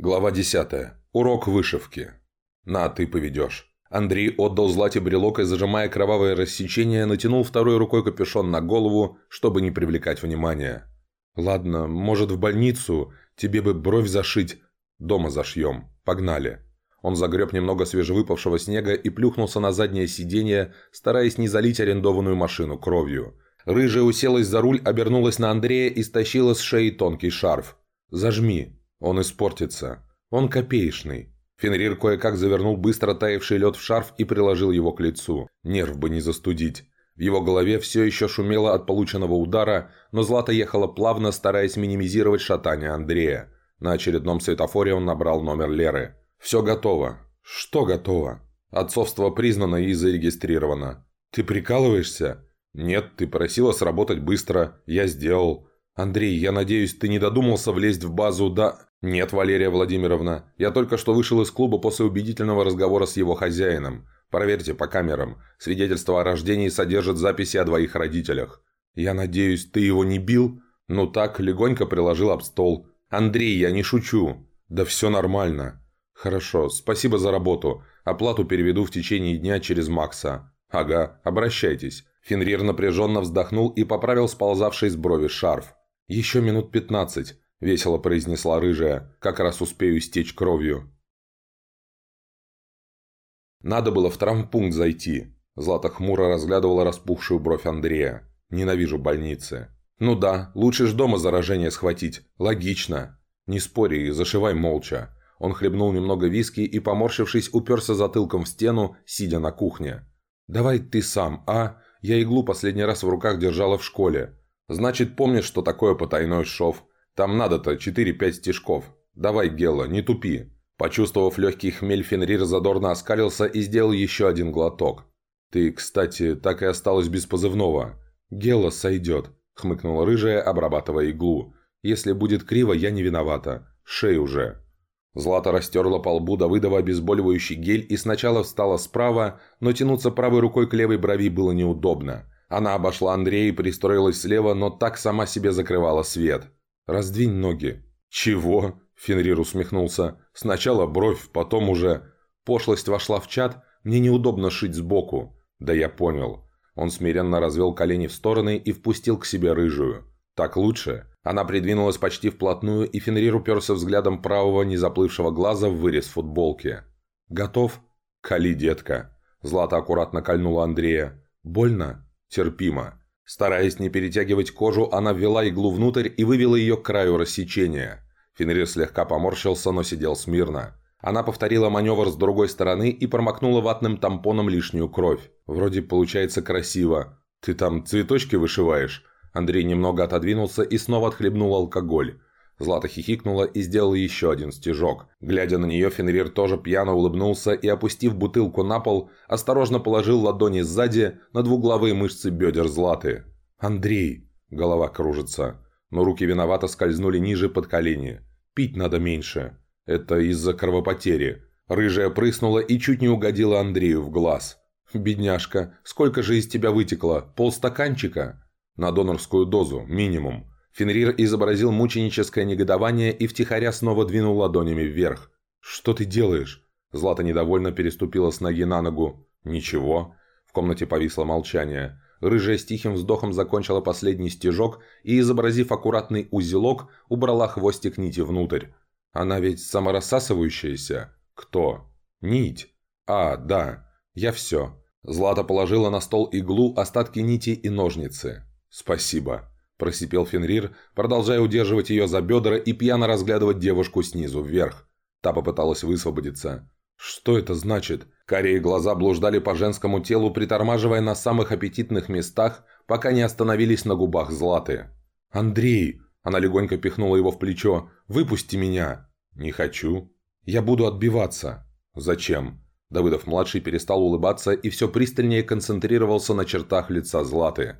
Глава 10. Урок вышивки. «На, ты поведешь». Андрей отдал Злате брелок и, зажимая кровавое рассечение, натянул второй рукой капюшон на голову, чтобы не привлекать внимания. «Ладно, может, в больницу? Тебе бы бровь зашить. Дома зашьем. Погнали». Он загреб немного свежевыпавшего снега и плюхнулся на заднее сиденье, стараясь не залить арендованную машину кровью. Рыжая уселась за руль, обернулась на Андрея и стащила с шеи тонкий шарф. «Зажми», он испортится. Он копеечный. Фенрир кое-как завернул быстро таявший лед в шарф и приложил его к лицу. Нерв бы не застудить. В его голове все еще шумело от полученного удара, но Злата ехала плавно, стараясь минимизировать шатание Андрея. На очередном светофоре он набрал номер Леры. «Все готово». «Что готово?» «Отцовство признано и зарегистрировано». «Ты прикалываешься?» «Нет, ты просила сработать быстро. Я сделал». «Андрей, я надеюсь, ты не додумался влезть в базу да...» «Нет, Валерия Владимировна. Я только что вышел из клуба после убедительного разговора с его хозяином. Проверьте по камерам. Свидетельство о рождении содержит записи о двоих родителях. Я надеюсь, ты его не бил?» «Ну так, легонько приложил об стол. Андрей, я не шучу. Да все нормально». «Хорошо, спасибо за работу. Оплату переведу в течение дня через Макса». «Ага, обращайтесь». Фенрир напряженно вздохнул и поправил сползавший с брови шарф. «Еще минут пятнадцать. – весело произнесла рыжая. «Как раз успею истечь кровью». «Надо было в травмпункт зайти». Злата хмуро разглядывала распухшую бровь Андрея. «Ненавижу больницы». «Ну да, лучше ж дома заражение схватить. Логично». «Не спори и зашивай молча». Он хлебнул немного виски и, поморщившись, уперся затылком в стену, сидя на кухне. «Давай ты сам, а? Я иглу последний раз в руках держала в школе. Значит, помнишь, что такое потайной шов? Там надо-то 4-5 стежков. Давай, Гела, не тупи». Почувствовав легкий хмель, Фенрир задорно оскалился и сделал еще один глоток. «Ты, кстати, так и осталась без позывного». «Гела сойдет», — хмыкнула рыжая, обрабатывая иглу. «Если будет криво, я не виновата. Шей уже». Злата растерла по лбу Давыдова обезболивающий гель и сначала встала справа, но тянуться правой рукой к левой брови было неудобно. Она обошла Андрея и пристроилась слева, но так сама себе закрывала свет. «Раздвинь ноги». «Чего?» – Фенрир усмехнулся. «Сначала бровь, потом уже...» Пошлость вошла в чат, мне неудобно шить сбоку. Да я понял. Он смиренно развел колени в стороны и впустил к себе рыжую. Так лучше. Она придвинулась почти вплотную, и Фенрир уперся взглядом правого незаплывшего глаза в вырез футболки. «Готов?» «Кали, детка». Злата аккуратно кольнула Андрея. «Больно?» «Терпимо». Стараясь не перетягивать кожу, она ввела иглу внутрь и вывела ее к краю рассечения. Фенрир слегка поморщился, но сидел смирно. Она повторила маневр с другой стороны и промокнула ватным тампоном лишнюю кровь. «Вроде получается красиво. Ты там цветочки вышиваешь?» Андрей немного отодвинулся и снова отхлебнул алкоголь. Злата хихикнула и сделала еще один стежок. Глядя на нее, Фенрир тоже пьяно улыбнулся и, опустив бутылку на пол, осторожно положил ладони сзади на двуглавые мышцы бедер Златы. «Андрей!» – голова кружится. Но руки виновато скользнули ниже под колени. «Пить надо меньше. Это из-за кровопотери». Рыжая прыснула и чуть не угодила Андрею в глаз. «Бедняжка, сколько же из тебя вытекло? Полстаканчика?» «На донорскую дозу, минимум». Фенрир изобразил мученическое негодование и втихаря снова двинул ладонями вверх. «Что ты делаешь?» Злата недовольно переступила с ноги на ногу. «Ничего». В комнате повисло молчание. Рыжая с тихим вздохом закончила последний стежок и, изобразив аккуратный узелок, убрала хвостик нити внутрь. «Она ведь саморассасывающаяся?» «Кто?» «Нить». «А, да. Я все». Злата положила на стол иглу, остатки нити и ножницы. «Спасибо». – просипел Фенрир, продолжая удерживать ее за бедра и пьяно разглядывать девушку снизу вверх. Та попыталась высвободиться. «Что это значит?» Карие глаза блуждали по женскому телу, притормаживая на самых аппетитных местах, пока не остановились на губах Златы. «Андрей!» – она легонько пихнула его в плечо. «Выпусти меня!» «Не хочу». «Я буду отбиваться». «Зачем?» Давыдов-младший перестал улыбаться и все пристальнее концентрировался на чертах лица Златы.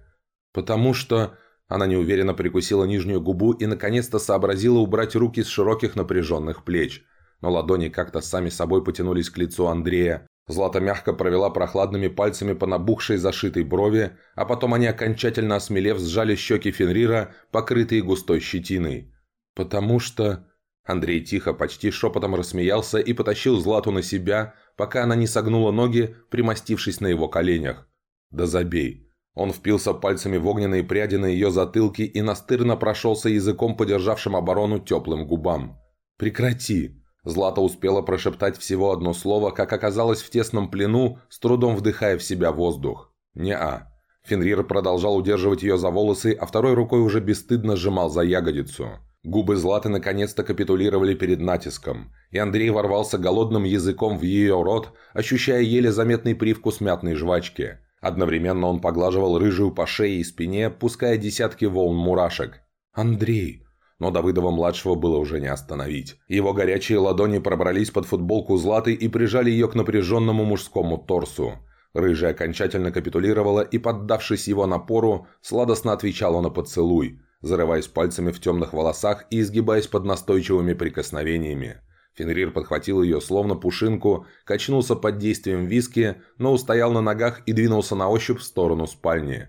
«Потому что...» Она неуверенно прикусила нижнюю губу и наконец-то сообразила убрать руки с широких напряженных плеч. Но ладони как-то сами собой потянулись к лицу Андрея. Злата мягко провела прохладными пальцами по набухшей зашитой брови, а потом они, окончательно осмелев, сжали щеки Фенрира, покрытые густой щетиной. «Потому что...» Андрей тихо, почти шепотом рассмеялся и потащил Злату на себя, пока она не согнула ноги, примостившись на его коленях. «Да забей». Он впился пальцами в огненные пряди на ее затылке и настырно прошелся языком, подержавшим оборону теплым губам. «Прекрати!» Злата успела прошептать всего одно слово, как оказалось в тесном плену, с трудом вдыхая в себя воздух. «Не-а». Фенрир продолжал удерживать ее за волосы, а второй рукой уже бесстыдно сжимал за ягодицу. Губы Златы наконец-то капитулировали перед натиском, и Андрей ворвался голодным языком в ее рот, ощущая еле заметный привкус мятной жвачки. Одновременно он поглаживал рыжую по шее и спине, пуская десятки волн мурашек. «Андрей!» Но Давыдова-младшего было уже не остановить. Его горячие ладони пробрались под футболку Златы и прижали ее к напряженному мужскому торсу. Рыжая окончательно капитулировала и, поддавшись его напору, сладостно отвечала на поцелуй – зарываясь пальцами в темных волосах и изгибаясь под настойчивыми прикосновениями. Фенрир подхватил ее словно пушинку, качнулся под действием виски, но устоял на ногах и двинулся на ощупь в сторону спальни.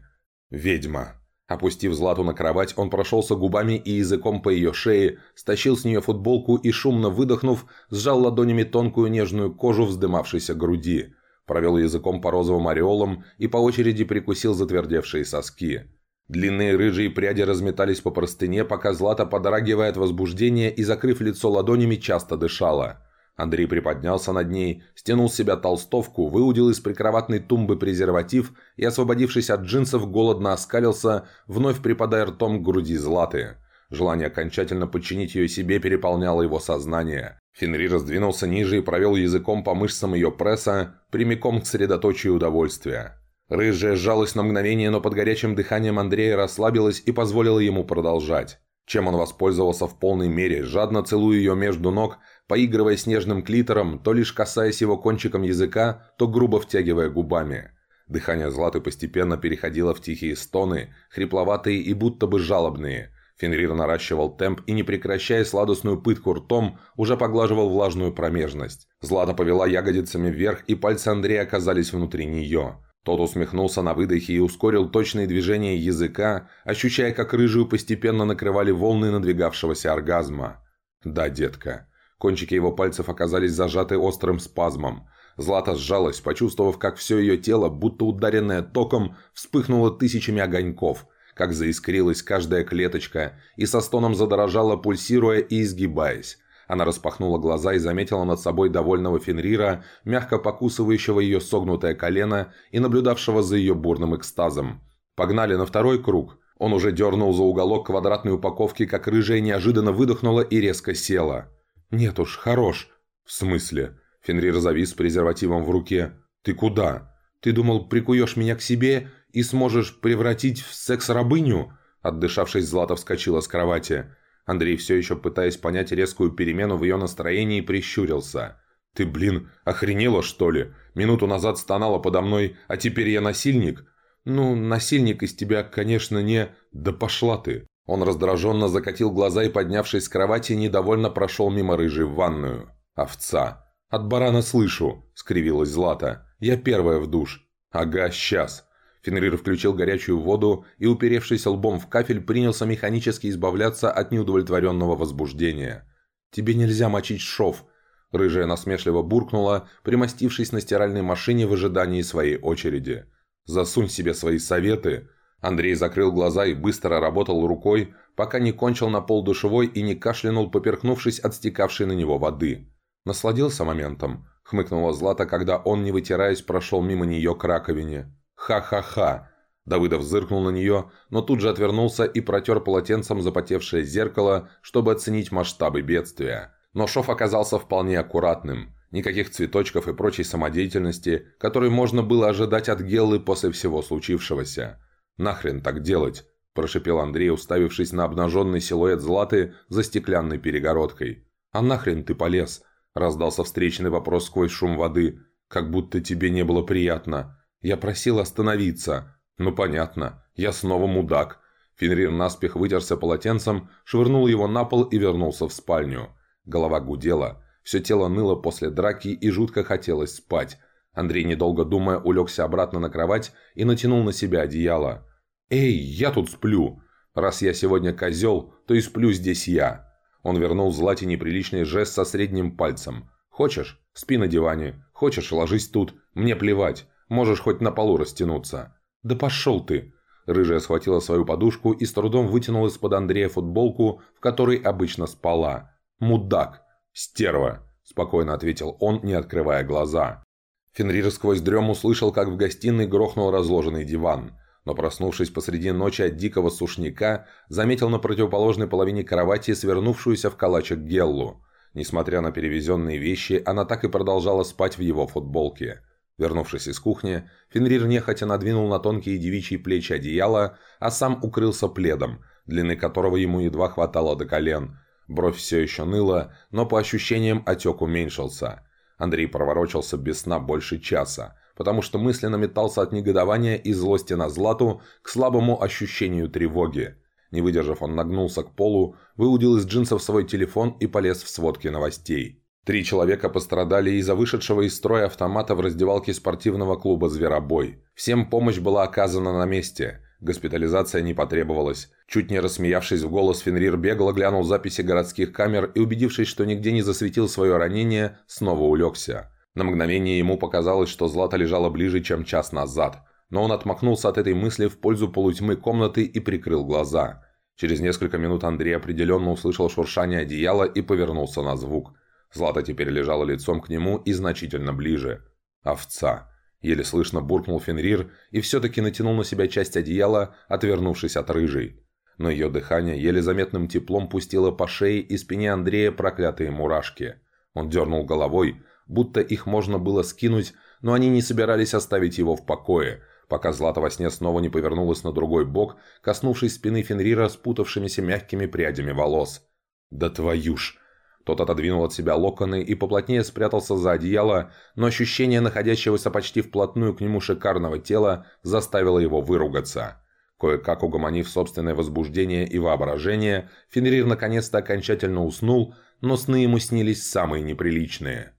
«Ведьма!» Опустив Злату на кровать, он прошелся губами и языком по ее шее, стащил с нее футболку и, шумно выдохнув, сжал ладонями тонкую нежную кожу вздымавшейся груди. Провел языком по розовым ореолам и по очереди прикусил затвердевшие соски. Длинные рыжие пряди разметались по простыне, пока Злата, подрагивая от возбуждения и закрыв лицо ладонями, часто дышала. Андрей приподнялся над ней, стянул с себя толстовку, выудил из прикроватной тумбы презерватив и, освободившись от джинсов, голодно оскалился, вновь припадая ртом к груди Златы. Желание окончательно подчинить ее себе переполняло его сознание. Фенри раздвинулся ниже и провел языком по мышцам ее пресса, прямиком к средоточию удовольствия. Рыжая сжалась на мгновение, но под горячим дыханием Андрея расслабилась и позволила ему продолжать. Чем он воспользовался в полной мере, жадно целуя ее между ног, поигрывая снежным клитором, то лишь касаясь его кончиком языка, то грубо втягивая губами. Дыхание Златы постепенно переходило в тихие стоны, хрипловатые и будто бы жалобные. Фенрир наращивал темп и, не прекращая сладостную пытку ртом, уже поглаживал влажную промежность. Злата повела ягодицами вверх, и пальцы Андрея оказались внутри нее. Тот усмехнулся на выдохе и ускорил точные движения языка, ощущая, как рыжую постепенно накрывали волны надвигавшегося оргазма. «Да, детка». Кончики его пальцев оказались зажаты острым спазмом. Злата сжалась, почувствовав, как все ее тело, будто ударенное током, вспыхнуло тысячами огоньков, как заискрилась каждая клеточка и со стоном задорожала, пульсируя и изгибаясь. Она распахнула глаза и заметила над собой довольного Фенрира, мягко покусывающего ее согнутое колено и наблюдавшего за ее бурным экстазом. Погнали на второй круг. Он уже дернул за уголок квадратной упаковки, как рыжая неожиданно выдохнула и резко села. «Нет уж, хорош». «В смысле?» Фенрир завис с презервативом в руке. «Ты куда? Ты думал, прикуешь меня к себе и сможешь превратить в секс-рабыню?» Отдышавшись, Злата вскочила с кровати. Андрей, все еще пытаясь понять резкую перемену в ее настроении, прищурился. «Ты, блин, охренела, что ли? Минуту назад стонала подо мной, а теперь я насильник?» «Ну, насильник из тебя, конечно, не... Да пошла ты!» Он раздраженно закатил глаза и, поднявшись с кровати, недовольно прошел мимо рыжей в ванную. «Овца!» «От барана слышу!» – скривилась Злата. «Я первая в душ». «Ага, сейчас!» Фенрир включил горячую воду и, уперевшись лбом в кафель, принялся механически избавляться от неудовлетворенного возбуждения. «Тебе нельзя мочить шов!» Рыжая насмешливо буркнула, примостившись на стиральной машине в ожидании своей очереди. «Засунь себе свои советы!» Андрей закрыл глаза и быстро работал рукой, пока не кончил на пол душевой и не кашлянул, поперхнувшись от стекавшей на него воды. Насладился моментом, хмыкнула Злата, когда он, не вытираясь, прошел мимо нее к раковине. «Ха-ха-ха!» Давыдов зыркнул на нее, но тут же отвернулся и протер полотенцем запотевшее зеркало, чтобы оценить масштабы бедствия. Но шов оказался вполне аккуратным. Никаких цветочков и прочей самодеятельности, которой можно было ожидать от Геллы после всего случившегося. «Нахрен так делать?» – прошипел Андрей, уставившись на обнаженный силуэт Златы за стеклянной перегородкой. «А нахрен ты полез?» – раздался встречный вопрос сквозь шум воды. «Как будто тебе не было приятно». Я просил остановиться. Ну понятно, я снова мудак. Фенрир наспех вытерся полотенцем, швырнул его на пол и вернулся в спальню. Голова гудела, все тело ныло после драки и жутко хотелось спать. Андрей, недолго думая, улегся обратно на кровать и натянул на себя одеяло. «Эй, я тут сплю! Раз я сегодня козел, то и сплю здесь я!» Он вернул Злате неприличный жест со средним пальцем. «Хочешь? Спи на диване. Хочешь, ложись тут. Мне плевать. Можешь хоть на полу растянуться». «Да пошел ты!» Рыжая схватила свою подушку и с трудом вытянула из-под Андрея футболку, в которой обычно спала. «Мудак! Стерва!» – спокойно ответил он, не открывая глаза. Фенрир сквозь дрем услышал, как в гостиной грохнул разложенный диван – но проснувшись посреди ночи от дикого сушняка, заметил на противоположной половине кровати свернувшуюся в калачик Геллу. Несмотря на перевезенные вещи, она так и продолжала спать в его футболке. Вернувшись из кухни, Фенрир нехотя надвинул на тонкие девичьи плечи одеяло, а сам укрылся пледом, длины которого ему едва хватало до колен. Бровь все еще ныла, но по ощущениям отек уменьшился. Андрей проворочился без сна больше часа, потому что мысленно метался от негодования и злости на Злату к слабому ощущению тревоги. Не выдержав, он нагнулся к полу, выудил из джинсов свой телефон и полез в сводки новостей. Три человека пострадали из-за вышедшего из строя автомата в раздевалке спортивного клуба «Зверобой». Всем помощь была оказана на месте. Госпитализация не потребовалась. Чуть не рассмеявшись в голос, Фенрир бегло глянул записи городских камер и, убедившись, что нигде не засветил свое ранение, снова улегся. На мгновение ему показалось, что Злата лежала ближе, чем час назад, но он отмахнулся от этой мысли в пользу полутьмы комнаты и прикрыл глаза. Через несколько минут Андрей определенно услышал шуршание одеяла и повернулся на звук. Злата теперь лежала лицом к нему и значительно ближе. «Овца!» Еле слышно буркнул Фенрир и все-таки натянул на себя часть одеяла, отвернувшись от рыжей. Но ее дыхание еле заметным теплом пустило по шее и спине Андрея проклятые мурашки. Он дернул головой, будто их можно было скинуть, но они не собирались оставить его в покое, пока Злата во сне снова не повернулась на другой бок, коснувшись спины Фенрира спутавшимися мягкими прядями волос. «Да твою ж!» Тот отодвинул от себя локоны и поплотнее спрятался за одеяло, но ощущение находящегося почти вплотную к нему шикарного тела заставило его выругаться. Кое-как угомонив собственное возбуждение и воображение, Фенрир наконец-то окончательно уснул, но сны ему снились самые неприличные –